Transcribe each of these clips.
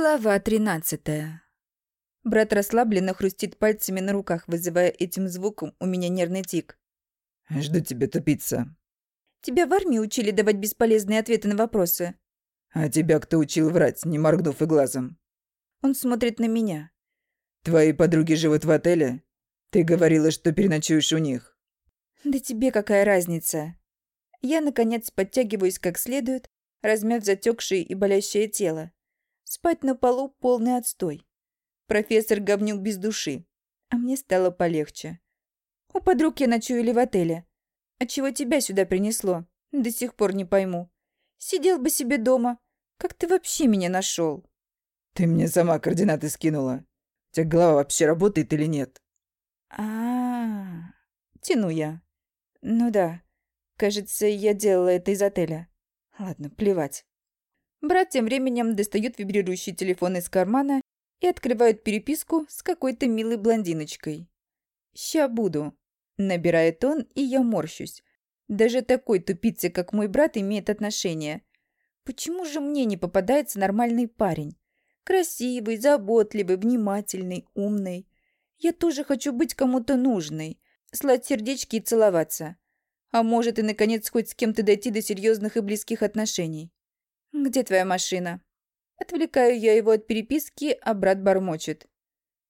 Глава тринадцатая. Брат расслабленно хрустит пальцами на руках, вызывая этим звуком у меня нервный тик. «Жду тебя, тупица». Тебя в армии учили давать бесполезные ответы на вопросы. «А тебя кто учил врать, не моргнув и глазом?» Он смотрит на меня. «Твои подруги живут в отеле? Ты говорила, что переночуешь у них». Да тебе какая разница? Я, наконец, подтягиваюсь как следует, размяв затекшее и болящее тело. Спать на полу – полный отстой. Профессор говнюк без души. А мне стало полегче. У подруг я ночую или в отеле. А чего тебя сюда принесло? До сих пор не пойму. Сидел бы себе дома. Как ты вообще меня нашел? Ты мне сама координаты скинула. У тебя голова вообще работает или нет? А, -а, -а. тяну я. Ну да. Кажется, я делала это из отеля. Ладно, плевать. Брат тем временем достает вибрирующий телефон из кармана и открывает переписку с какой-то милой блондиночкой. «Ща буду», — набирает он, и я морщусь. Даже такой тупице, как мой брат, имеет отношение. Почему же мне не попадается нормальный парень? Красивый, заботливый, внимательный, умный. Я тоже хочу быть кому-то нужной, слать сердечки и целоваться. А может и, наконец, хоть с кем-то дойти до серьезных и близких отношений. «Где твоя машина?» Отвлекаю я его от переписки, а брат бормочет.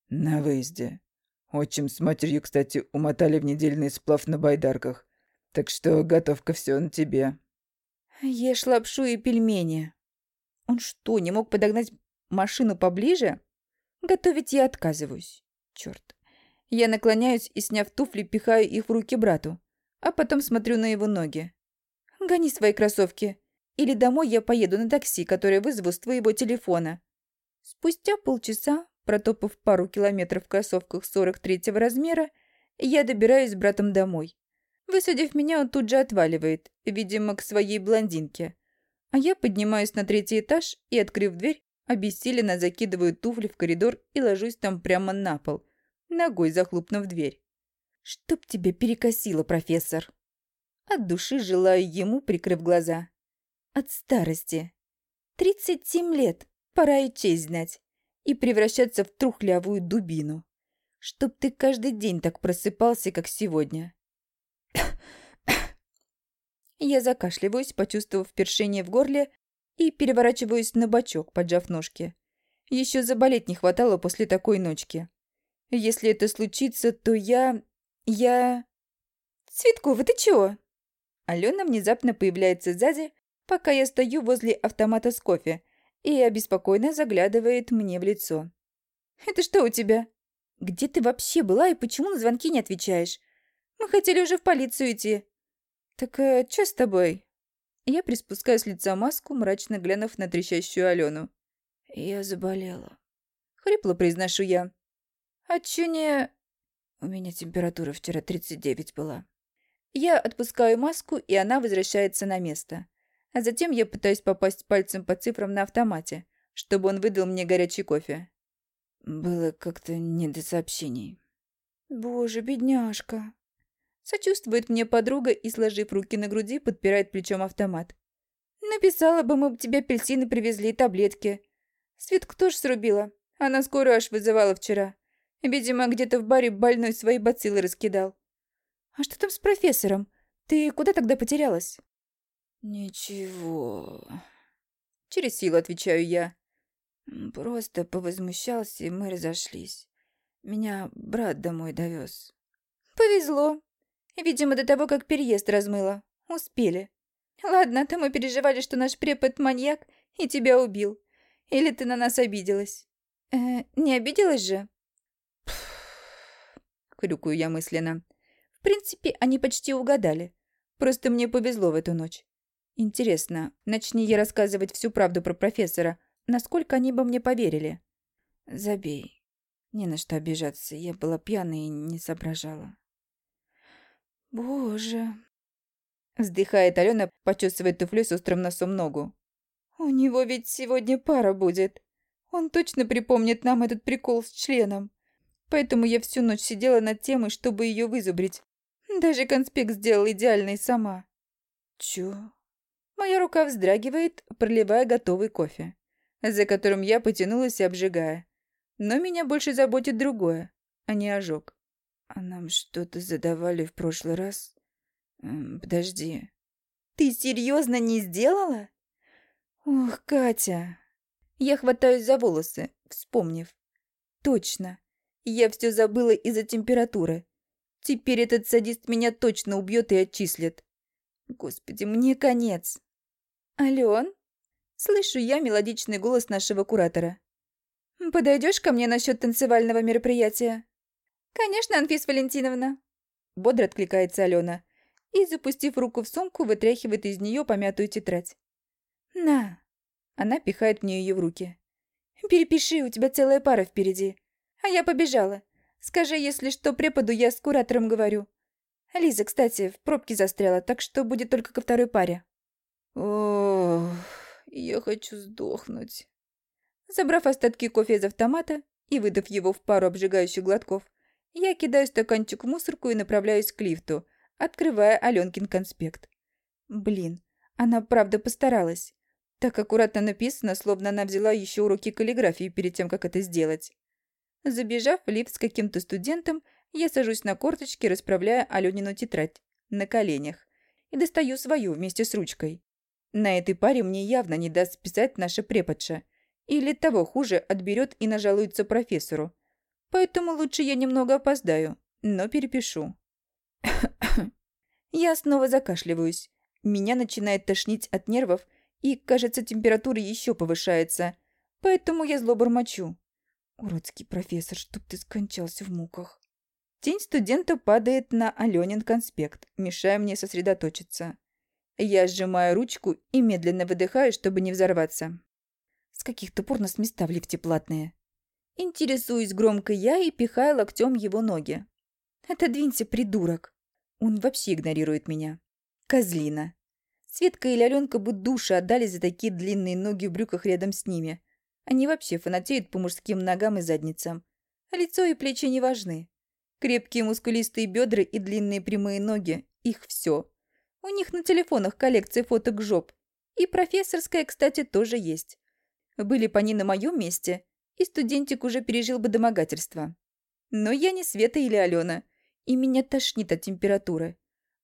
«На выезде. Отчим с матерью, кстати, умотали в недельный сплав на байдарках. Так что готовка все на тебе». «Ешь лапшу и пельмени». Он что, не мог подогнать машину поближе? Готовить я отказываюсь. Черт. Я наклоняюсь и, сняв туфли, пихаю их в руки брату, а потом смотрю на его ноги. «Гони свои кроссовки. Или домой я поеду на такси, которое вызову с твоего телефона. Спустя полчаса, протопав пару километров в кроссовках 43-го размера, я добираюсь с братом домой. Высадив меня, он тут же отваливает, видимо, к своей блондинке. А я поднимаюсь на третий этаж и, открыв дверь, обессиленно закидываю туфли в коридор и ложусь там прямо на пол, ногой захлопнув дверь. «Чтоб тебя перекосило, профессор!» От души желаю ему, прикрыв глаза. От старости. Тридцать семь лет. Пора и честь знать. И превращаться в трухлявую дубину. Чтоб ты каждый день так просыпался, как сегодня. Я закашливаюсь, почувствовав першение в горле, и переворачиваюсь на бочок, поджав ножки. Еще заболеть не хватало после такой ночки. Если это случится, то я... я... Цветкова, ты чего? Алена внезапно появляется сзади, пока я стою возле автомата с кофе, и обеспокоенно заглядывает мне в лицо. «Это что у тебя? Где ты вообще была и почему на звонки не отвечаешь? Мы хотели уже в полицию идти». «Так а, что с тобой?» Я приспускаю с лица маску, мрачно глянув на трещащую Алену. «Я заболела», — хрипло произношу я. «А чё не...» «У меня температура вчера 39 была». Я отпускаю маску, и она возвращается на место. А затем я пытаюсь попасть пальцем по цифрам на автомате, чтобы он выдал мне горячий кофе. Было как-то не до сообщений. Боже, бедняжка. Сочувствует мне подруга и, сложив руки на груди, подпирает плечом автомат. Написала бы, мы бы тебе апельсины привезли и таблетки. Светку тоже срубила. Она скоро аж вызывала вчера. Видимо, где-то в баре больной свои бациллы раскидал. А что там с профессором? Ты куда тогда потерялась? «Ничего...» Через силу отвечаю я. «Просто повозмущался, и мы разошлись. Меня брат домой довез. «Повезло. Видимо, до того, как переезд размыло. Успели. Ладно, то мы переживали, что наш препод маньяк и тебя убил. Или ты на нас обиделась? Э, не обиделась же?» Хрюкаю я мысленно. В принципе, они почти угадали. Просто мне повезло в эту ночь. Интересно, начни я рассказывать всю правду про профессора, насколько они бы мне поверили? Забей. Не на что обижаться, я была пьяна и не соображала. Боже. Вздыхает Алена, почесывает туфлю с острым носом ногу. У него ведь сегодня пара будет. Он точно припомнит нам этот прикол с членом. Поэтому я всю ночь сидела над темой, чтобы ее вызубрить. Даже конспект сделал идеальный сама. Чё? Моя рука вздрагивает, проливая готовый кофе. за которым я потянулась, обжигая. Но меня больше заботит другое, а не ожог. А нам что-то задавали в прошлый раз? Эм, подожди. Ты серьезно не сделала? Ох, Катя. Я хватаюсь за волосы, вспомнив. Точно. Я все забыла из-за температуры. Теперь этот садист меня точно убьет и отчислит. Господи, мне конец. Ален? Слышу я мелодичный голос нашего куратора. Подойдешь ко мне насчет танцевального мероприятия? Конечно, Анфис Валентиновна. Бодро откликается Алена и, запустив руку в сумку, вытряхивает из нее помятую тетрадь. «На!» Она пихает мне ее в руки. «Перепиши, у тебя целая пара впереди. А я побежала. Скажи, если что, преподу я с куратором говорю. Лиза, кстати, в пробке застряла, так что будет только ко второй паре». «Ох, я хочу сдохнуть». Забрав остатки кофе из автомата и выдав его в пару обжигающих глотков, я кидаю стаканчик в мусорку и направляюсь к лифту, открывая Аленкин конспект. Блин, она правда постаралась. Так аккуратно написано, словно она взяла еще уроки каллиграфии перед тем, как это сделать. Забежав в лифт с каким-то студентом, я сажусь на корточки, расправляя Аленину тетрадь на коленях и достаю свою вместе с ручкой. На этой паре мне явно не даст писать наша преподша. Или того хуже, отберет и нажалуется профессору. Поэтому лучше я немного опоздаю, но перепишу. я снова закашливаюсь. Меня начинает тошнить от нервов, и, кажется, температура еще повышается. Поэтому я зло бормочу. Уродский профессор, чтоб ты скончался в муках. Тень студента падает на Аленин конспект, мешая мне сосредоточиться. Я сжимаю ручку и медленно выдыхаю, чтобы не взорваться. С каких-то пор нас места в лифте платные. Интересуюсь громко я и пихаю локтем его ноги. «Отодвинься, придурок!» Он вообще игнорирует меня. Козлина. Светка или Аленка бы души отдали за такие длинные ноги в брюках рядом с ними. Они вообще фанатеют по мужским ногам и задницам. А лицо и плечи не важны. Крепкие мускулистые бедра и длинные прямые ноги – их все. У них на телефонах коллекция фоток жоп. И профессорская, кстати, тоже есть. Были бы они на моем месте, и студентик уже пережил бы домогательство. Но я не Света или Алена, и меня тошнит от температуры.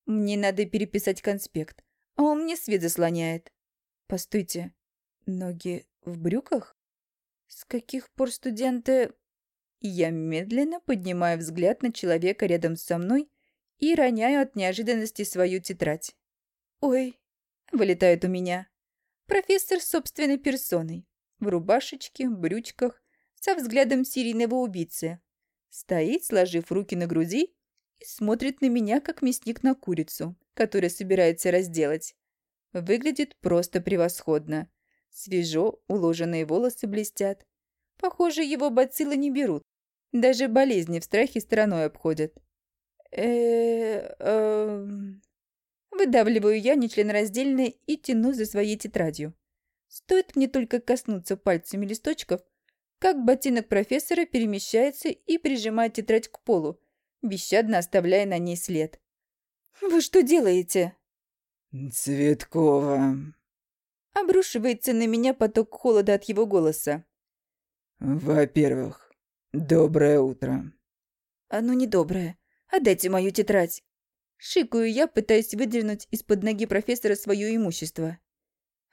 Мне надо переписать конспект, а он мне свет заслоняет. Постойте, ноги в брюках? С каких пор студенты... Я медленно поднимаю взгляд на человека рядом со мной и роняю от неожиданности свою тетрадь. «Ой!» — вылетает у меня. Профессор собственной персоной. В рубашечке, брючках, со взглядом серийного убийцы. Стоит, сложив руки на груди, и смотрит на меня, как мясник на курицу, которую собирается разделать. Выглядит просто превосходно. Свежо, уложенные волосы блестят. Похоже, его бациллы не берут. Даже болезни в страхе стороной обходят. Э эм. Выдавливаю я нечленораздельно и тяну за своей тетрадью. Стоит мне только коснуться пальцами листочков, как ботинок профессора перемещается и прижимает тетрадь к полу, бесщадно оставляя на ней след. «Вы что делаете?» «Цветкова». Обрушивается на меня поток холода от его голоса. «Во-первых, доброе утро». «Оно не доброе. Отдайте мою тетрадь». Шикаю я, пытаясь выдернуть из-под ноги профессора свое имущество.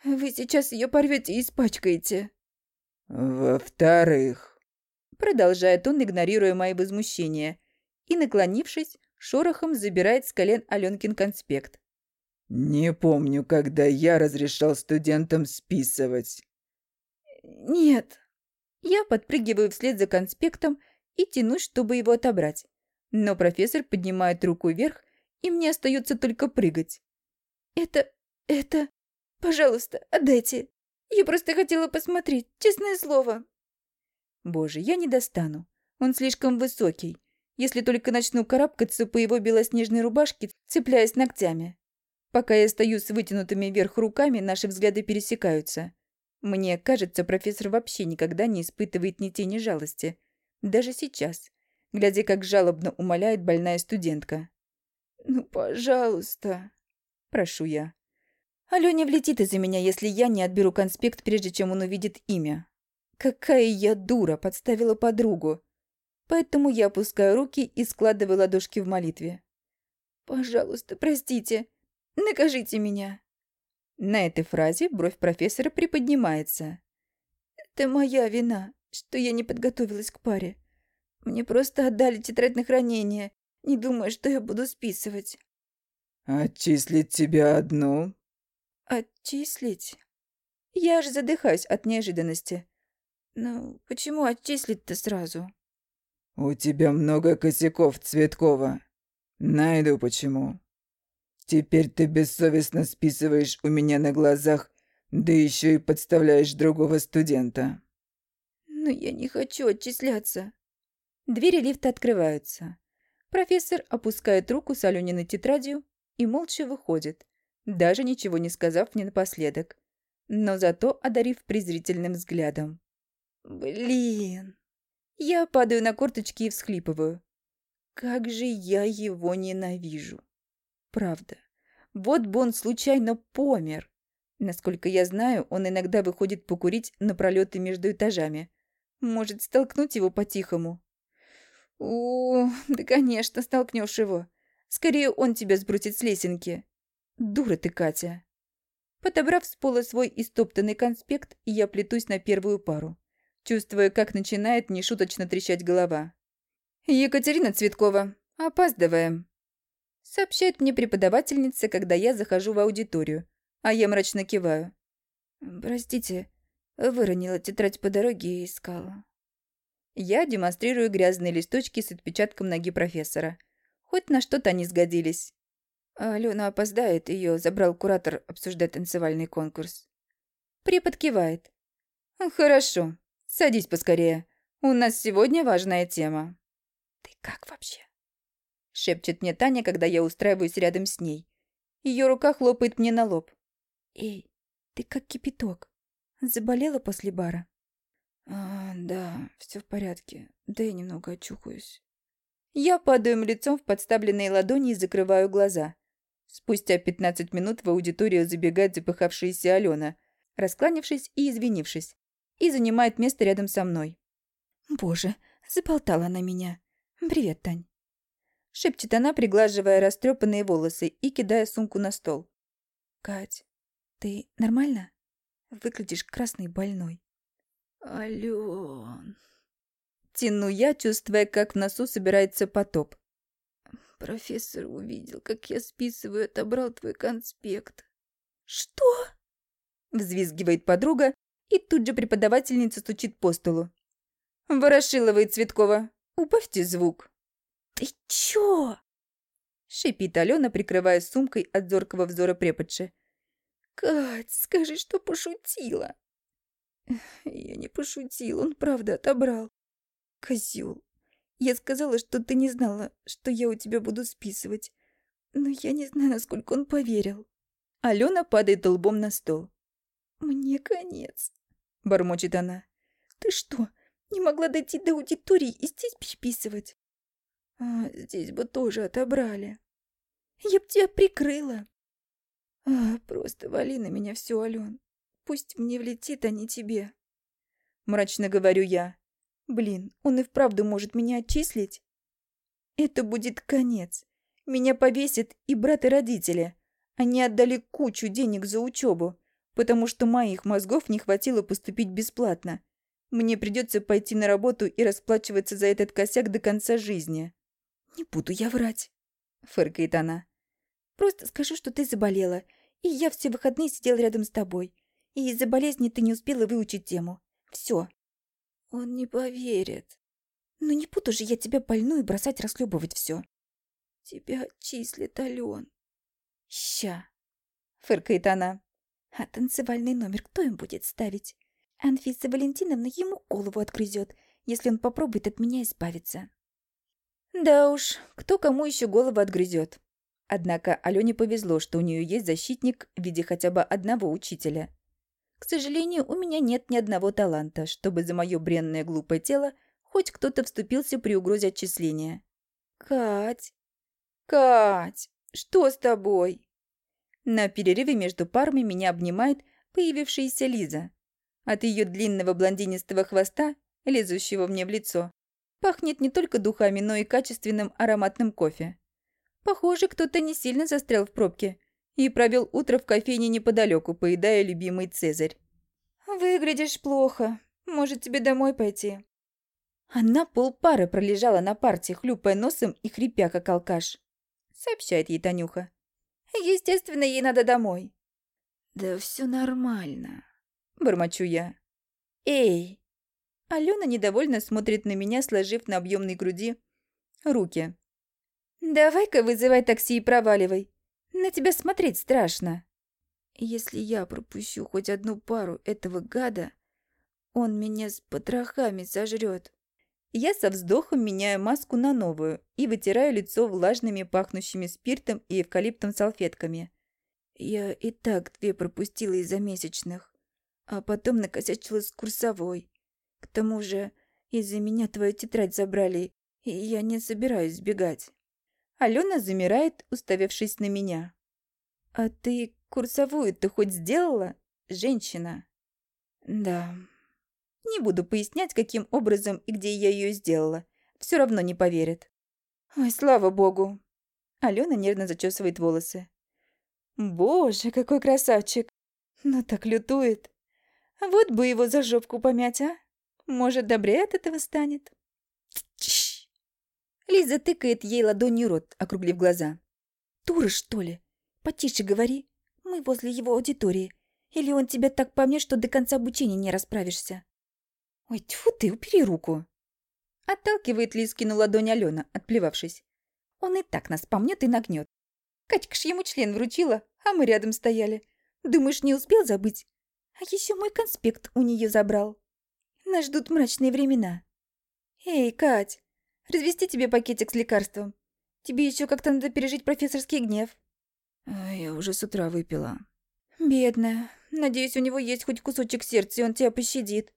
«Вы сейчас ее порвете и испачкаете». «Во-вторых...» Продолжает он, игнорируя мои возмущения, и, наклонившись, шорохом забирает с колен Аленкин конспект. «Не помню, когда я разрешал студентам списывать». «Нет». Я подпрыгиваю вслед за конспектом и тянусь, чтобы его отобрать. Но профессор поднимает руку вверх, и мне остается только прыгать. «Это... это... Пожалуйста, отдайте. Я просто хотела посмотреть, честное слово». Боже, я не достану. Он слишком высокий. Если только начну карабкаться по его белоснежной рубашке, цепляясь ногтями. Пока я стою с вытянутыми вверх руками, наши взгляды пересекаются. Мне кажется, профессор вообще никогда не испытывает ни тени жалости. Даже сейчас, глядя, как жалобно умоляет больная студентка. «Ну, пожалуйста», – прошу я. Алёне влетит из-за меня, если я не отберу конспект, прежде чем он увидит имя. Какая я дура, подставила подругу. Поэтому я опускаю руки и складываю ладошки в молитве. «Пожалуйста, простите, накажите меня». На этой фразе бровь профессора приподнимается. «Это моя вина, что я не подготовилась к паре. Мне просто отдали тетрадь на хранение, не думая, что я буду списывать». «Отчислить тебя одну?» «Отчислить?» Я аж задыхаюсь от неожиданности. «Ну, почему отчислить-то сразу?» «У тебя много косяков, Цветкова. Найду почему. Теперь ты бессовестно списываешь у меня на глазах, да еще и подставляешь другого студента». «Но я не хочу отчисляться». Двери лифта открываются. Профессор опускает руку с Алёниной тетрадью и молча выходит даже ничего не сказав мне напоследок, но зато одарив презрительным взглядом. «Блин!» Я падаю на корточки и всхлипываю. Как же я его ненавижу. Правда. Вот бы он случайно помер. Насколько я знаю, он иногда выходит покурить на пролеты между этажами. Может, столкнуть его по-тихому? О, да, конечно, столкнешь его. Скорее он тебя сбросит с лесенки. Дура ты, Катя. Подобрав с пола свой истоптанный конспект, я плетусь на первую пару, чувствуя, как начинает нешуточно трещать голова. «Екатерина Цветкова, опаздываем», — сообщает мне преподавательница, когда я захожу в аудиторию, а я мрачно киваю. «Простите, выронила тетрадь по дороге и искала». Я демонстрирую грязные листочки с отпечатком ноги профессора. Хоть на что-то они сгодились. Алена опоздает, ее забрал куратор обсуждать танцевальный конкурс. Препод кивает. «Хорошо, садись поскорее. У нас сегодня важная тема». «Ты как вообще?» Шепчет мне Таня, когда я устраиваюсь рядом с ней. Ее рука хлопает мне на лоб. «Эй, ты как кипяток. Заболела после бара?» «А, да, все в порядке. Да я немного очухаюсь». Я падаю лицом в подставленные ладони и закрываю глаза. Спустя 15 минут в аудиторию забегает запыхавшаяся Алена, раскланившись и извинившись, и занимает место рядом со мной. «Боже, заболтала она меня. Привет, Тань». Шепчет она, приглаживая растрепанные волосы и кидая сумку на стол. «Кать, ты нормально? Выглядишь красный больной». «Ален...» Тяну я, чувствуя, как в носу собирается потоп. Профессор увидел, как я списываю, отобрал твой конспект. Что? Взвизгивает подруга, и тут же преподавательница стучит по столу. Ворошилова и Цветкова, убавьте звук. Ты чё? Шипит Алена, прикрывая сумкой от зоркого взора преподши. Кать, скажи, что пошутила. Я не пошутил, он правда отобрал. Козёл. Я сказала, что ты не знала, что я у тебя буду списывать. Но я не знаю, насколько он поверил. Алена падает лбом на стол. «Мне конец», — бормочет она. «Ты что, не могла дойти до аудитории и здесь переписывать?» «А, здесь бы тоже отобрали. Я б тебя прикрыла». «А, просто вали на меня все, Ален. Пусть мне влетит, а не тебе». Мрачно говорю я. Блин, он и вправду может меня отчислить? Это будет конец. Меня повесят и брат, и родители. Они отдали кучу денег за учебу, потому что моих мозгов не хватило поступить бесплатно. Мне придется пойти на работу и расплачиваться за этот косяк до конца жизни. «Не буду я врать», — фыркает она. «Просто скажу, что ты заболела, и я все выходные сидел рядом с тобой, и из-за болезни ты не успела выучить тему. Все, он не поверит. Ну не буду же я тебя больную бросать расхлебывать все. Тебя числит Ален. Ща, фыркает она. А танцевальный номер кто им будет ставить? Анфиса Валентиновна ему голову отгрызет, если он попробует от меня избавиться. Да уж, кто кому еще голову отгрызет. Однако Алене повезло, что у нее есть защитник в виде хотя бы одного учителя. К сожалению, у меня нет ни одного таланта, чтобы за мое бренное глупое тело хоть кто-то вступился при угрозе отчисления. «Кать! Кать! Что с тобой?» На перерыве между парами меня обнимает появившаяся Лиза. От ее длинного блондинистого хвоста, лезущего мне в лицо, пахнет не только духами, но и качественным ароматным кофе. Похоже, кто-то не сильно застрял в пробке и провел утро в кофейне неподалеку, поедая любимый цезарь. «Выглядишь плохо. Может, тебе домой пойти?» Она полпары пролежала на парте, хлюпая носом и хрипя, как алкаш. Сообщает ей Танюха. Естественно, ей надо домой. Да все нормально. Бормочу я. Эй! Алена недовольно смотрит на меня, сложив на объемной груди руки. «Давай-ка вызывай такси и проваливай. На тебя смотреть страшно». «Если я пропущу хоть одну пару этого гада, он меня с потрохами сожрет». Я со вздохом меняю маску на новую и вытираю лицо влажными, пахнущими спиртом и эвкалиптом салфетками. Я и так две пропустила из-за месячных, а потом накосячила с курсовой. К тому же из-за меня твою тетрадь забрали, и я не собираюсь сбегать. Алена замирает, уставившись на меня. «А ты курсовую-то хоть сделала, женщина?» «Да», не буду пояснять, каким образом и где я ее сделала. Все равно не поверят. Ой, слава богу. Алена нервно зачесывает волосы. Боже, какой красавчик. Ну так лютует. Вот бы его за жопку помять, а? Может, добрее от этого станет? Лиза тыкает ей ладонью рот, округлив глаза. Дура, что ли? Потише говори. Мы возле его аудитории. Или он тебя так по мне, что до конца обучения не расправишься? «Ой, тьфу ты, убери руку!» Отталкивает Лискину ладонь Алена, отплевавшись. Он и так нас помнет и нагнет. Катька ж ему член вручила, а мы рядом стояли. Думаешь, не успел забыть? А еще мой конспект у нее забрал. Нас ждут мрачные времена. Эй, Кать, развести тебе пакетик с лекарством. Тебе еще как-то надо пережить профессорский гнев. Я уже с утра выпила. Бедная. Надеюсь, у него есть хоть кусочек сердца, и он тебя пощадит.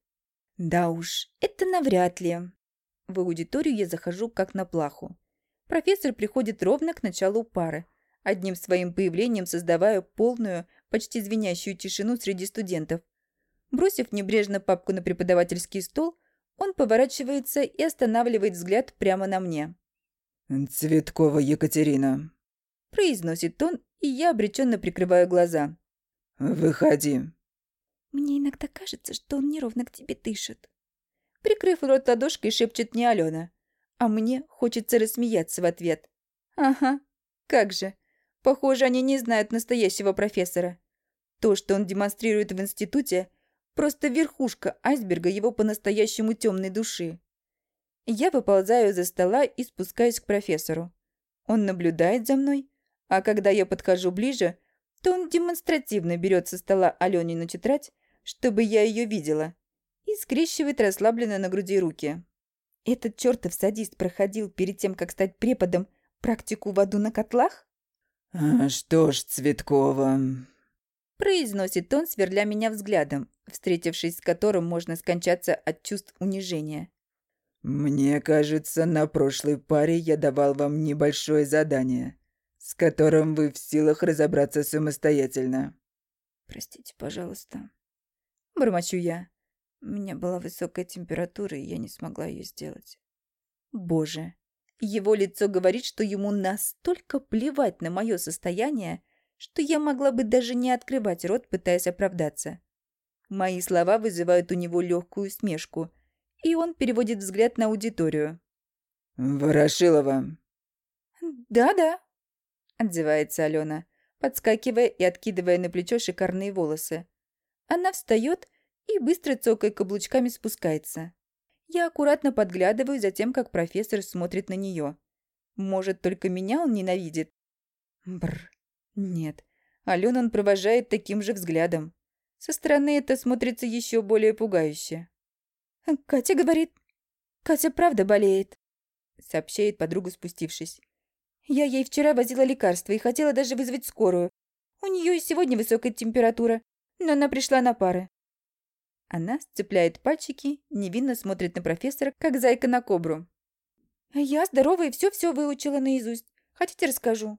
Да уж, это навряд ли. В аудиторию я захожу как на плаху. Профессор приходит ровно к началу пары, одним своим появлением создавая полную, почти звенящую тишину среди студентов. Бросив небрежно папку на преподавательский стол, он поворачивается и останавливает взгляд прямо на мне. «Цветкова Екатерина», – произносит он, и я обреченно прикрываю глаза. «Выходи». Мне иногда кажется, что он неровно к тебе дышит. Прикрыв рот ладошкой, шепчет мне Алена. А мне хочется рассмеяться в ответ. Ага, как же. Похоже, они не знают настоящего профессора. То, что он демонстрирует в институте, просто верхушка айсберга его по-настоящему темной души. Я выползаю из-за стола и спускаюсь к профессору. Он наблюдает за мной, а когда я подхожу ближе, то он демонстративно берет со стола Аленину тетрадь чтобы я ее видела, и скрещивает расслабленно на груди руки. Этот чертов садист проходил перед тем, как стать преподом, практику в аду на котлах? «А что ж, Цветкова...» Произносит он, сверля меня взглядом, встретившись с которым можно скончаться от чувств унижения. «Мне кажется, на прошлой паре я давал вам небольшое задание, с которым вы в силах разобраться самостоятельно». «Простите, пожалуйста», Бормочу я. У меня была высокая температура, и я не смогла ее сделать. Боже, его лицо говорит, что ему настолько плевать на мое состояние, что я могла бы даже не открывать рот, пытаясь оправдаться. Мои слова вызывают у него легкую смешку, и он переводит взгляд на аудиторию. «Ворошилова». «Да-да», — отзывается Алена, подскакивая и откидывая на плечо шикарные волосы. Она встает и быстро цокая каблучками спускается. Я аккуратно подглядываю за тем, как профессор смотрит на нее. Может, только меня он ненавидит? Бр. Нет. Алену он провожает таким же взглядом. Со стороны это смотрится еще более пугающе. «Катя говорит...» «Катя правда болеет», — сообщает подруга, спустившись. «Я ей вчера возила лекарства и хотела даже вызвать скорую. У нее и сегодня высокая температура но она пришла на пары. Она сцепляет пальчики, невинно смотрит на профессора, как зайка на кобру. «Я здоровая и все-все выучила наизусть. Хотите, расскажу?»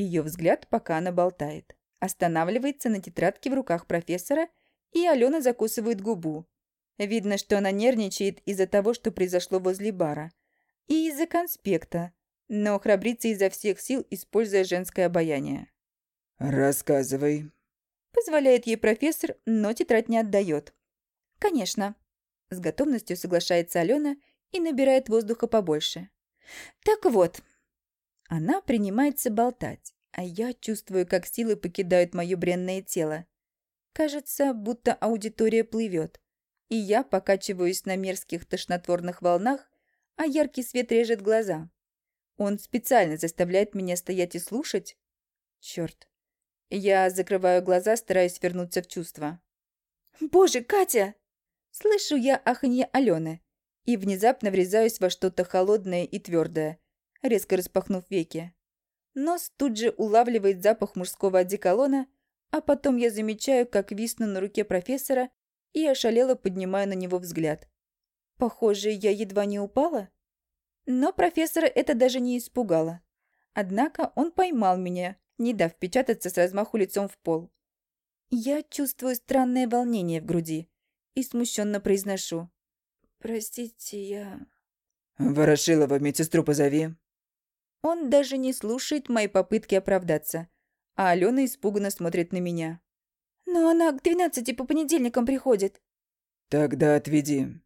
Ее взгляд, пока она болтает. Останавливается на тетрадке в руках профессора, и Алена закусывает губу. Видно, что она нервничает из-за того, что произошло возле бара. И из-за конспекта, но храбрится изо всех сил, используя женское обаяние. «Рассказывай», — позволяет ей профессор, но тетрадь не отдает. «Конечно». С готовностью соглашается Алена и набирает воздуха побольше. «Так вот». Она принимается болтать, а я чувствую, как силы покидают мое бренное тело. Кажется, будто аудитория плывет, и я покачиваюсь на мерзких тошнотворных волнах, а яркий свет режет глаза. Он специально заставляет меня стоять и слушать. Черт. Я закрываю глаза, стараясь вернуться в чувство. «Боже, Катя!» Слышу я аханье Алены и внезапно врезаюсь во что-то холодное и твердое, резко распахнув веки. Нос тут же улавливает запах мужского одеколона, а потом я замечаю, как висну на руке профессора и ошалело поднимаю на него взгляд. Похоже, я едва не упала. Но профессора это даже не испугало. Однако он поймал меня, не дав печататься с размаху лицом в пол. Я чувствую странное волнение в груди и смущенно произношу. «Простите, я...» «Ворошилова, медсестру позови». Он даже не слушает мои попытки оправдаться, а Алена испуганно смотрит на меня. «Но она к двенадцати по понедельникам приходит». «Тогда отведи».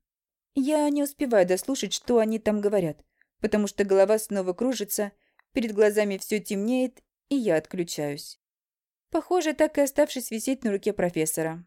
Я не успеваю дослушать, что они там говорят, потому что голова снова кружится, перед глазами все темнеет, и я отключаюсь. Похоже, так и оставшись висеть на руке профессора.